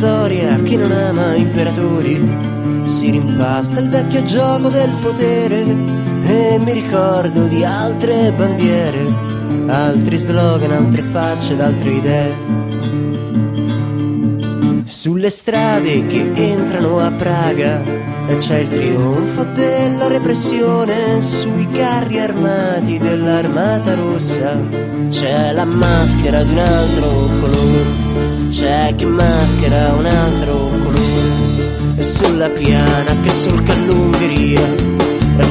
storia che non ama imperatori. Si rimpasta il vecchio gioco del potere e mi ricordo di altre bandiere, altri slogan, altre facce altre idee. Sulle strade che entrano a Praga c'è il trionfo della repressione sui carri armati dell'armata rossa. C'è la maschera di un altro colore, c'è chi maschera un altro colore. E sulla piana che solca l'Ungheria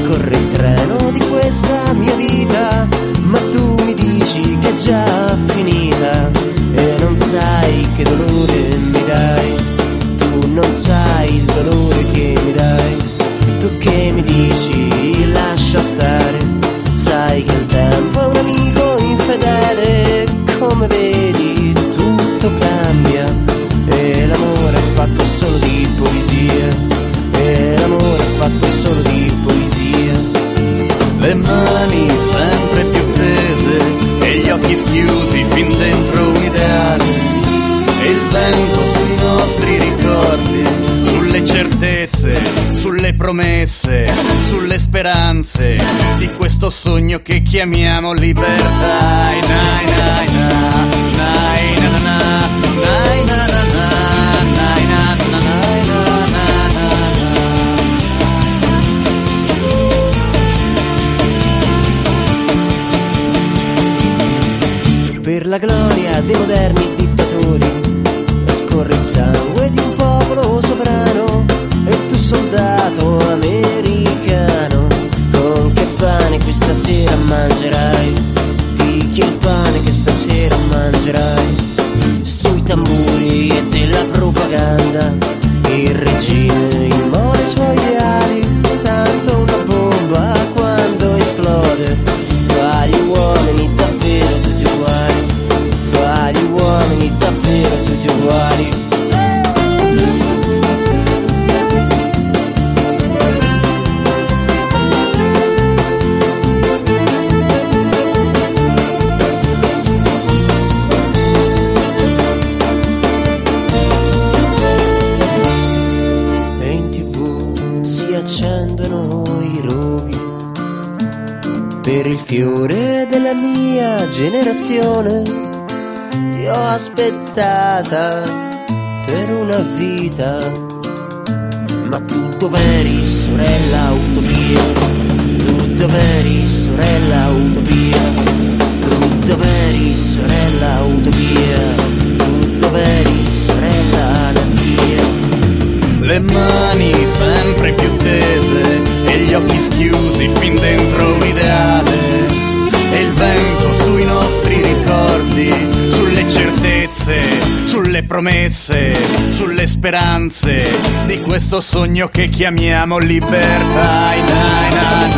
corre il treno di questa mia vita, ma tu mi dici che è già finita sai che dolore mi dai, tu non sai il dolore che mi dai, tu che mi dici lascia stare, sai che il tempo è un amico infedele, come vedi tutto cambia e l'amore è fatto solo di poesia. E l'amore è fatto solo di poesia. Le mani sempre più tese e gli occhi schiusi fin dentro un e il vento sui nostri ricordi, sulle certezze, sulle promesse, sulle speranze di questo sogno che chiamiamo libertà. Nai, nai, nai, nai, nai, per la gloria dei moderni dittatori scorre il sangue di un popolo sovrano? E tu soldato americano. Con che pane questa sera mangerai? Di chi il pane che stasera mangerai. Sui tamburi e della propaganda. Il regime immole i suoi accendono i roghi. Per il fiore della mia generazione ti ho aspettata per una vita. Ma tu dov'eri sorella utopia? Tu dov'eri sorella utopia? Tu dov'eri sorella utopia? Tu dov'eri sorella anarchia? Le mani schiusi fin dentro un ideale. E il vento sui nostri ricordi, sulle certezze, sulle promesse, sulle speranze di questo sogno che chiamiamo libertà. Nai, na, na, nai, na, na,